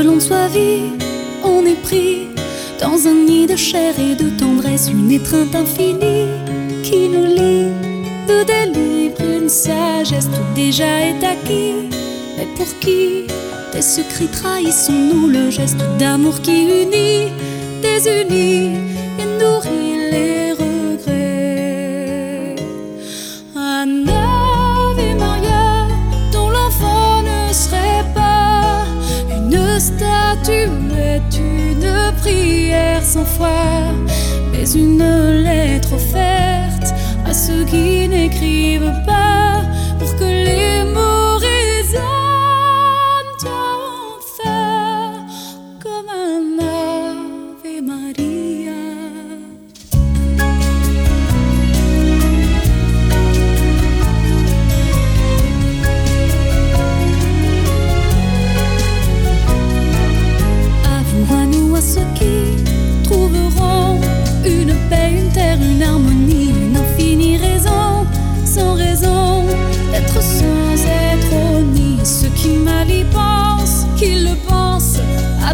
que l'on soit vie, on est pris dans un nid de chair et de tendresse, une étreinte infinie qui nous lie, nous délivre une sagesse, tout déjà est acquis. Mais pour qui des secrets trahissons-nous le geste d'amour qui unit, désunit et nourrit? mais une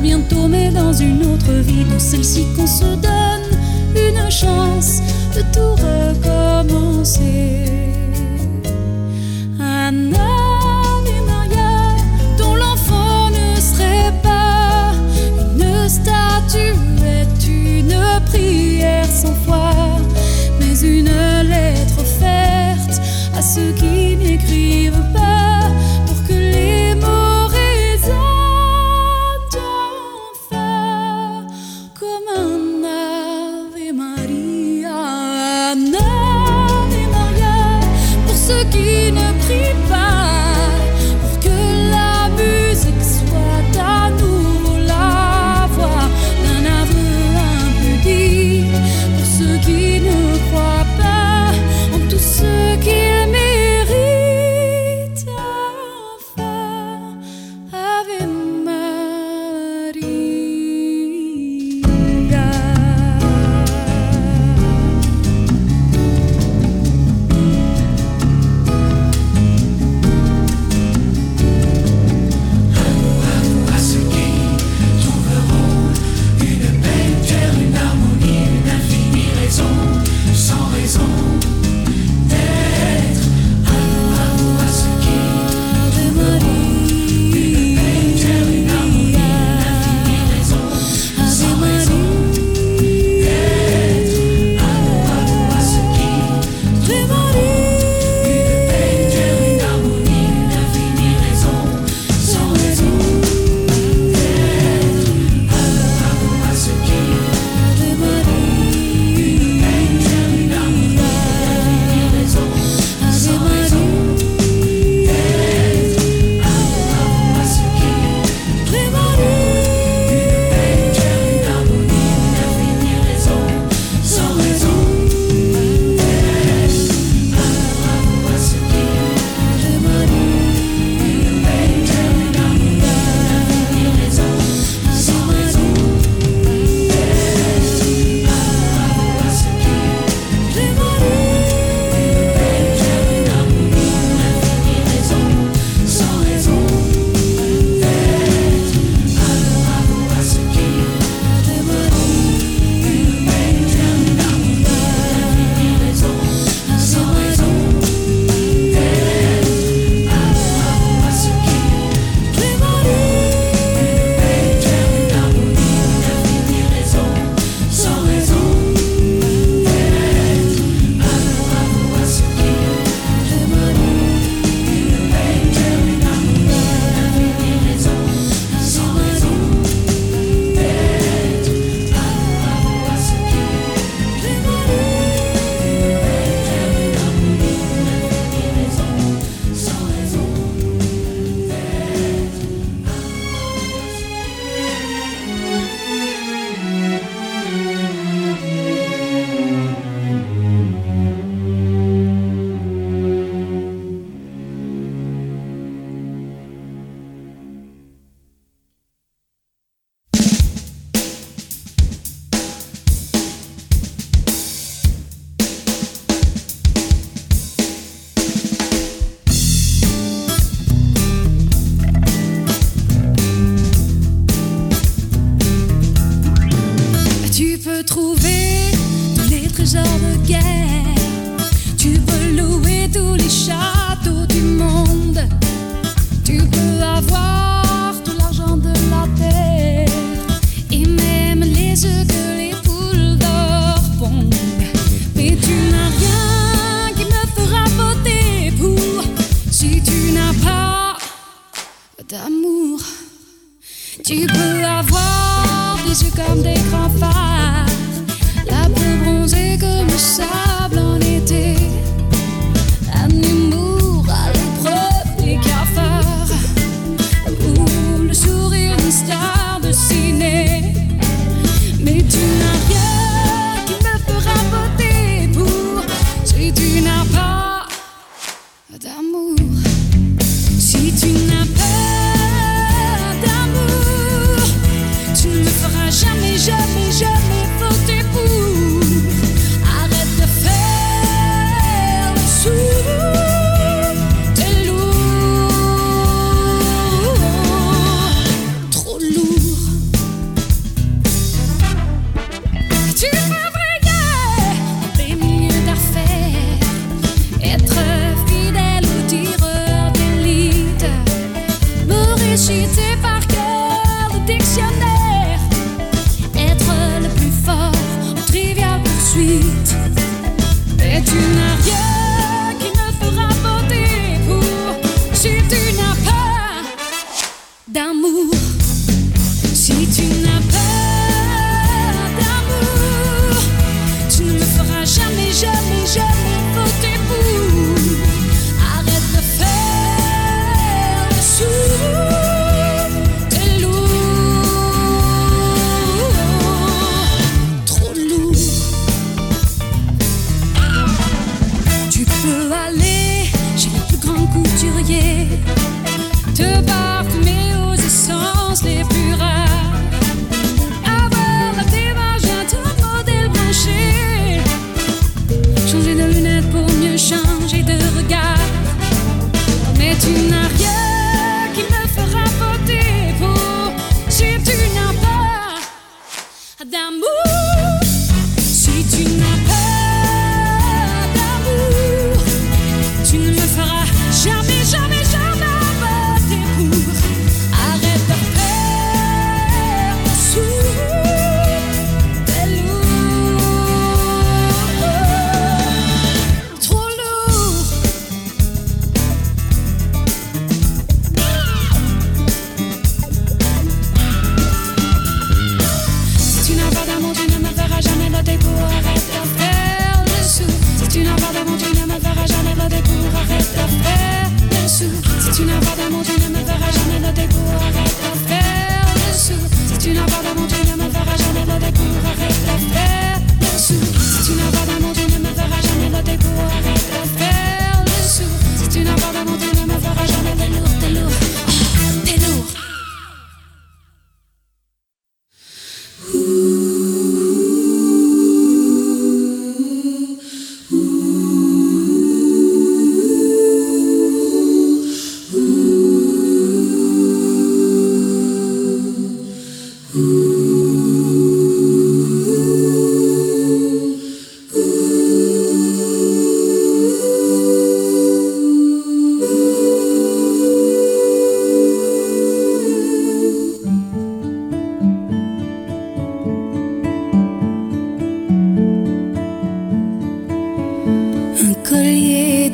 bientôt, mais dans une autre vie, dans celle-ci qu'on se donne une chance de tout recommencer. Un homme et Maria dont l'enfant ne serait pas une statuette, une prière sans foi, mais une lettre offerte à ceux qui m'écrivent.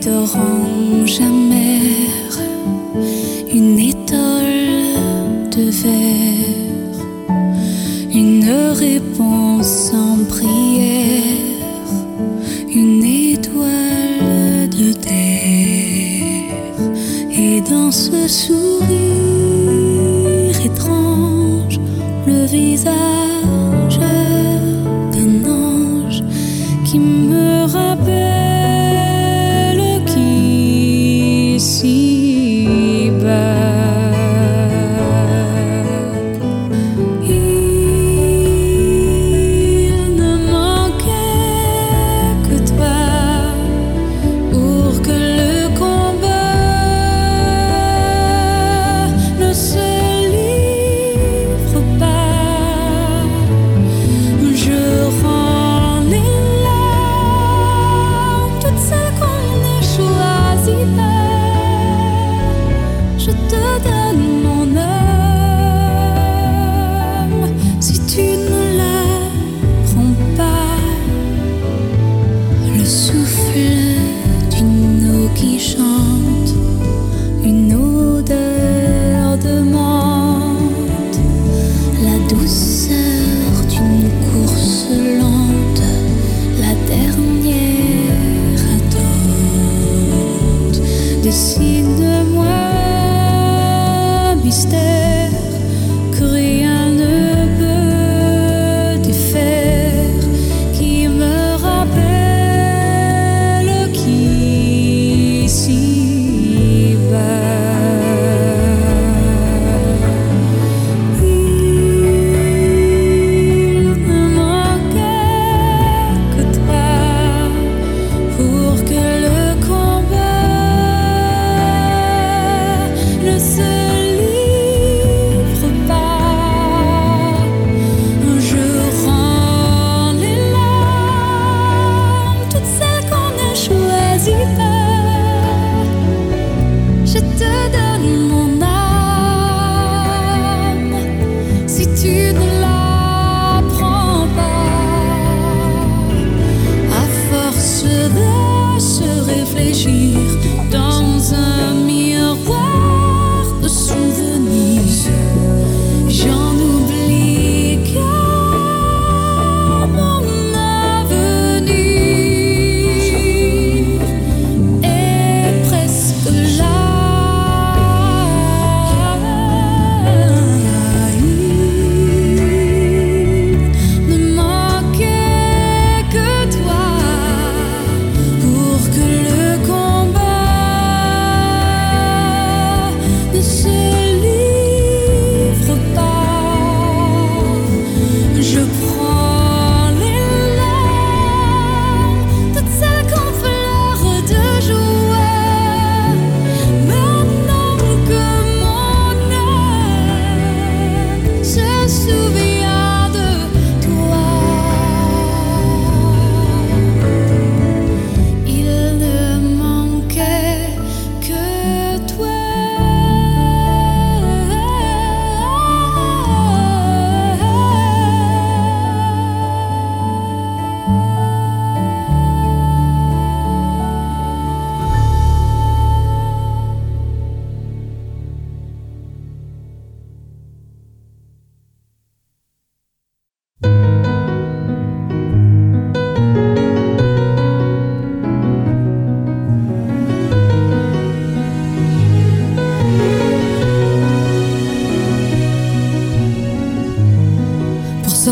Collier d'orange 你说。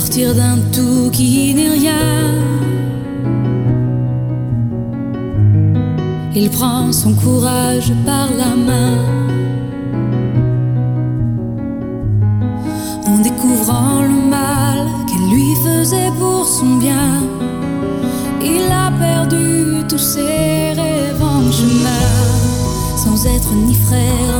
sortir d'un tout qui n'est rien. Il prend son courage par la main. En découvrant le mal qu'elle lui faisait pour son bien, il a perdu tous ses rêves en chemin, sans être ni frère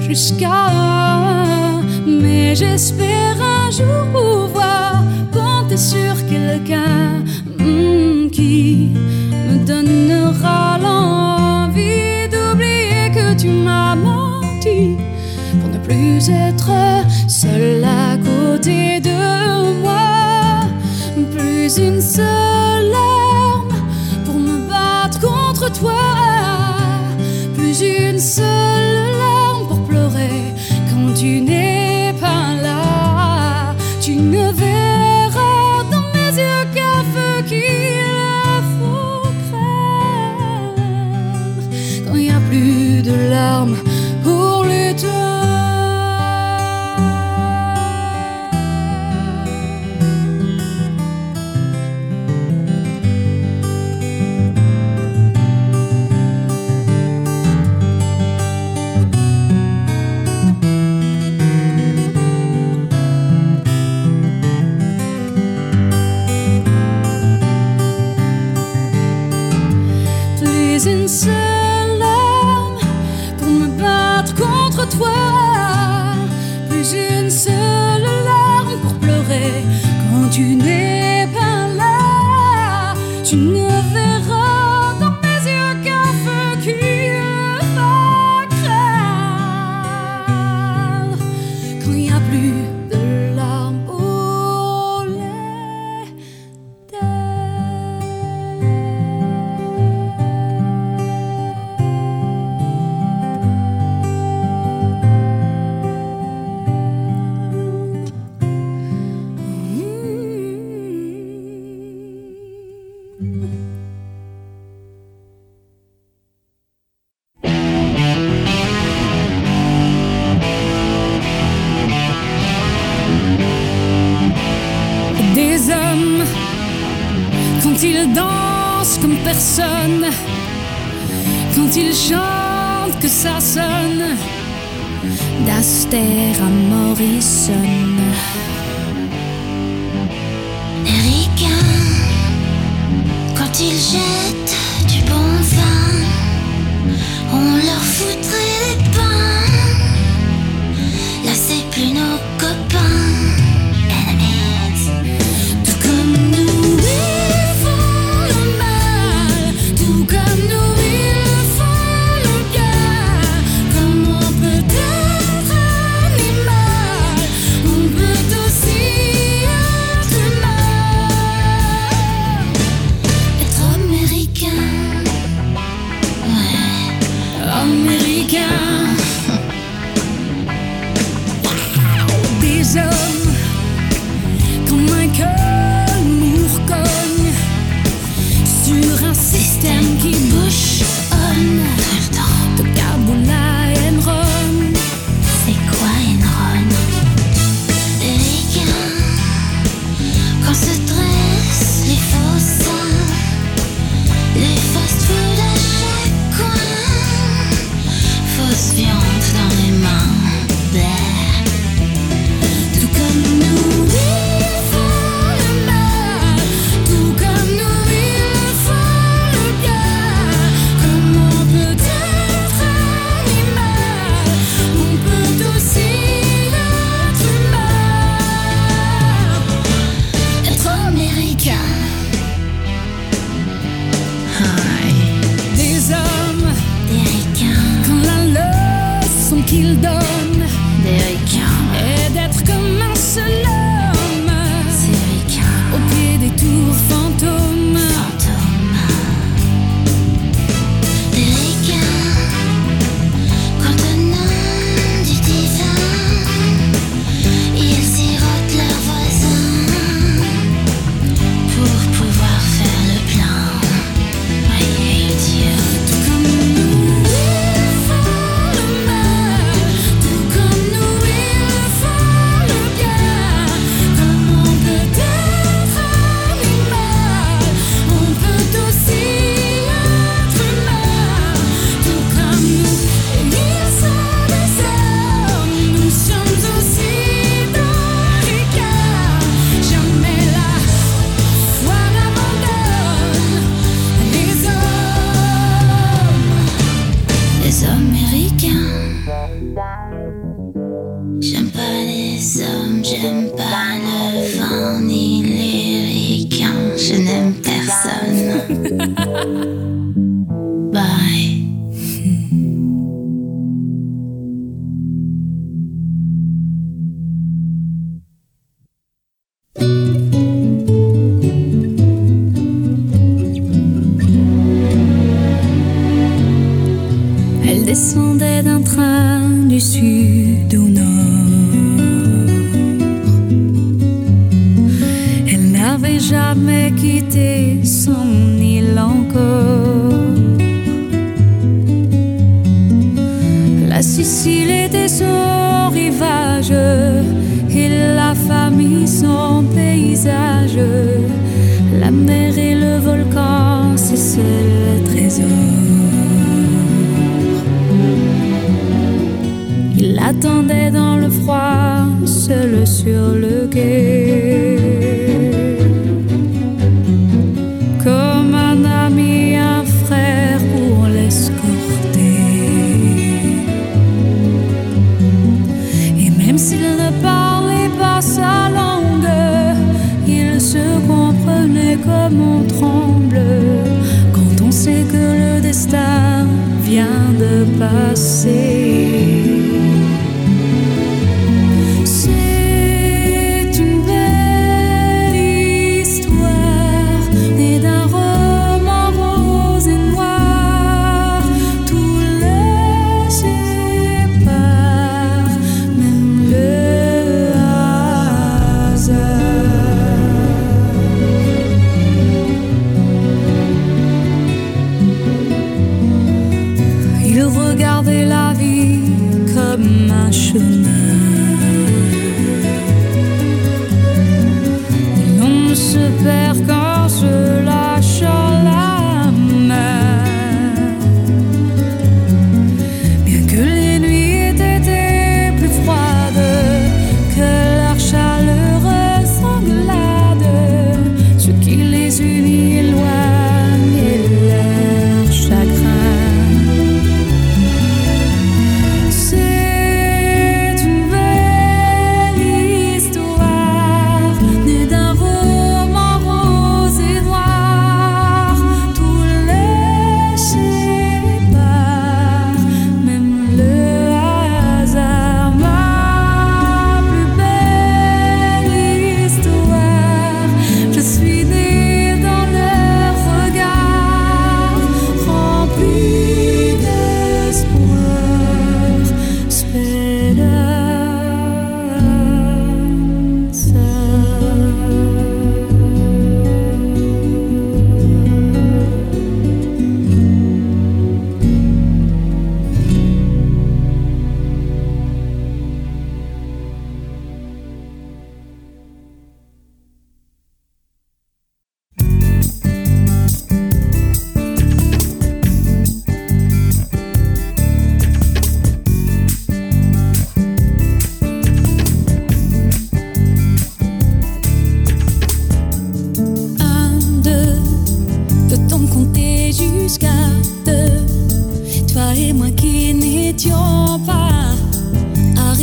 jusqu'à. Mais j'espère un jour pouvoir compter sur quelqu'un hmm, qui me donnera l'envie d'oublier que tu m'as menti pour ne plus être quand il chante que ça sonne d'Aster à Morrison. Les ricains, quand ils jettent du bon vin, on leur foutrait. De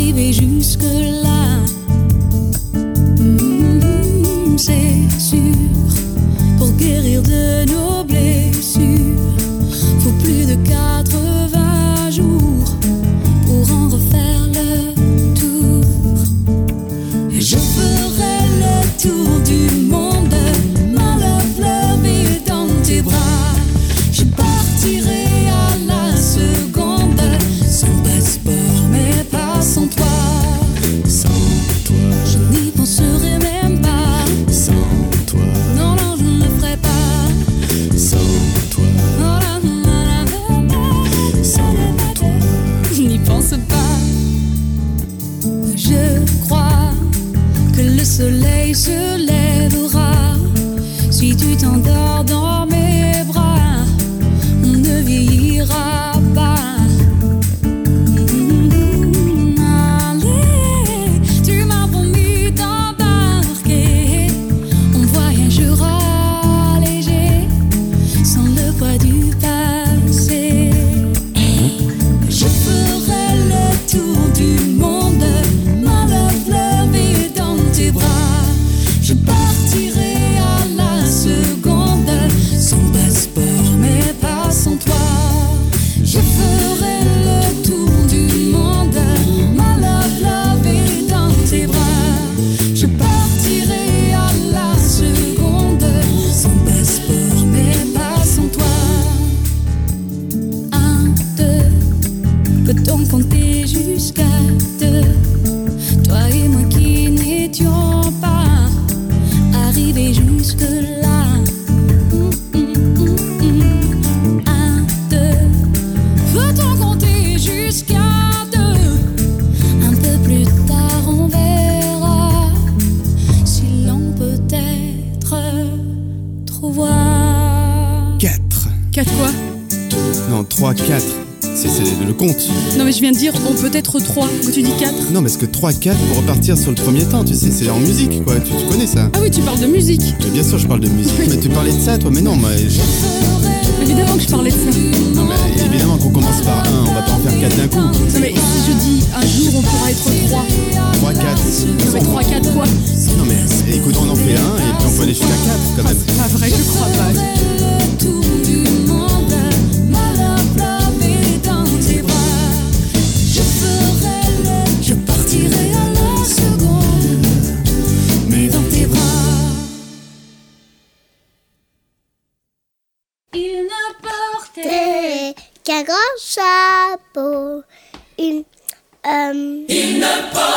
arrivés jusque-là. Mm, non, mais ce que 3-4 pour repartir sur le premier temps, tu sais, c'est en musique, quoi. Tu, connais ça Ah oui, tu parles de musique. Bien sûr, je parle de musique. mais tu parlais de ça, toi, mais non, moi. Je... Évidemment que je parlais de ça. Non, mais évidemment qu'on commence par un, on va pas en faire quatre d'un coup. Non, mais si je dis un jour, on pourra être trois. 3, 4. Non, mais 3, 4 quoi Non, mais écoute, on en fait un et puis on peut aller jusqu'à 4 quand même. C'est pas vrai, je crois pas. Temple.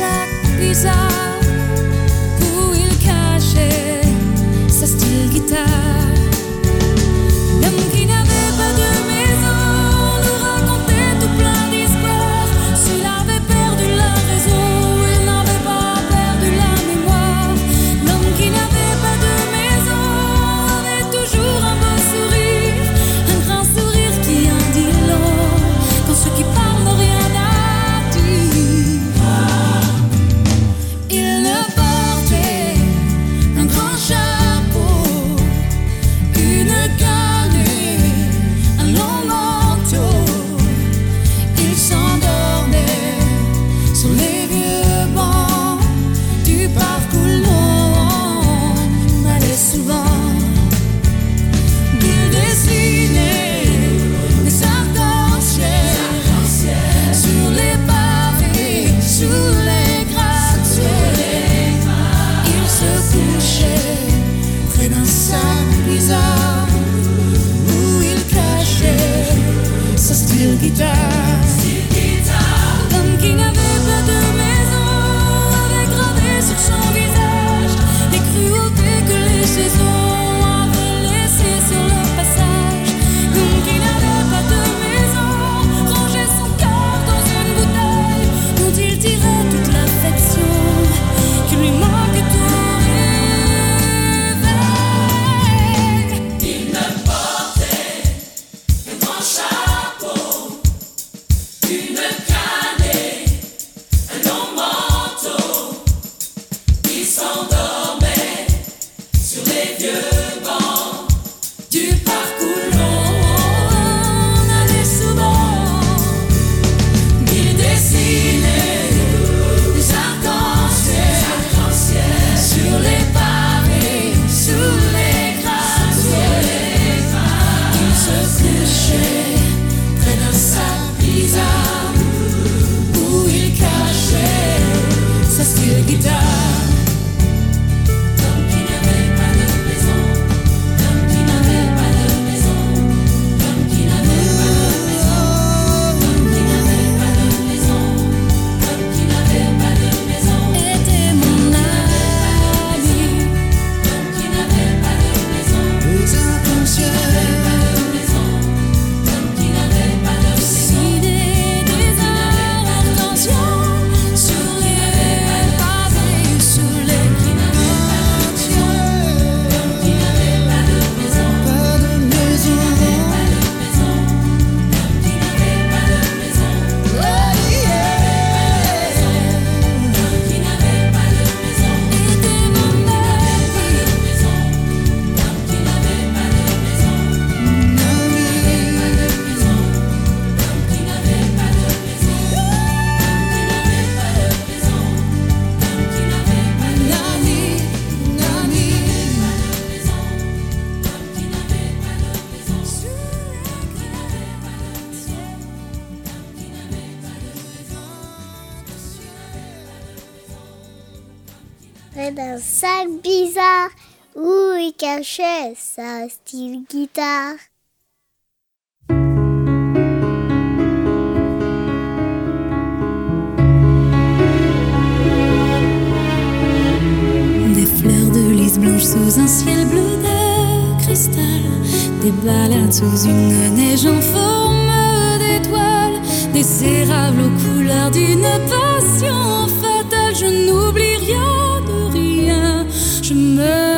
však vyzerá. tu chez sa style guitare. Des fleurs de lys blanche sous un ciel bleu de cristal, des balades sous une neige en forme d'étoile, des cérables aux couleurs d'une passion fatale. Je n'oublie rien de rien, je me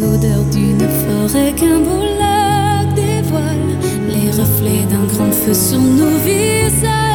L'odeur d'une forêt qu'un beau lac dévoile, les reflets d'un grand feu sur nos visages.